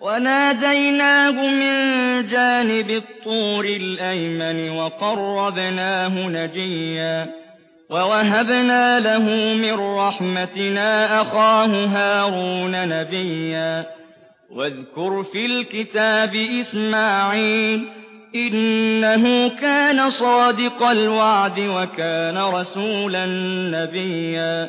وَنَادَيْنَاهُ مِن جَانِبِ الطُّورِ الْأَيْمَنِ وَقَرَّبْنَاهُ نَجِيًّا وَوَهَبْنَا لَهُ مِن رَّحْمَتِنَا أَخَاهُ هَارُونَ نَبِيًّا وَاذْكُرْ فِي الْكِتَابِ إِسْمَاعِيلَ ۚ إِنَّهُ كَانَ صَادِقَ الْوَعْدِ وَكَانَ رَسُولًا نَّبِيًّا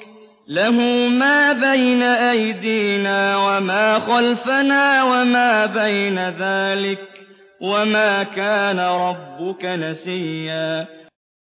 لَهُ مَا بَيْنَ أَيْدِينَا وَمَا خَلْفَنَا وَمَا بَيْنَ ذَٰلِكَ ۚ وَمَا كَانَ رَبُّكَ نَسِيًّا.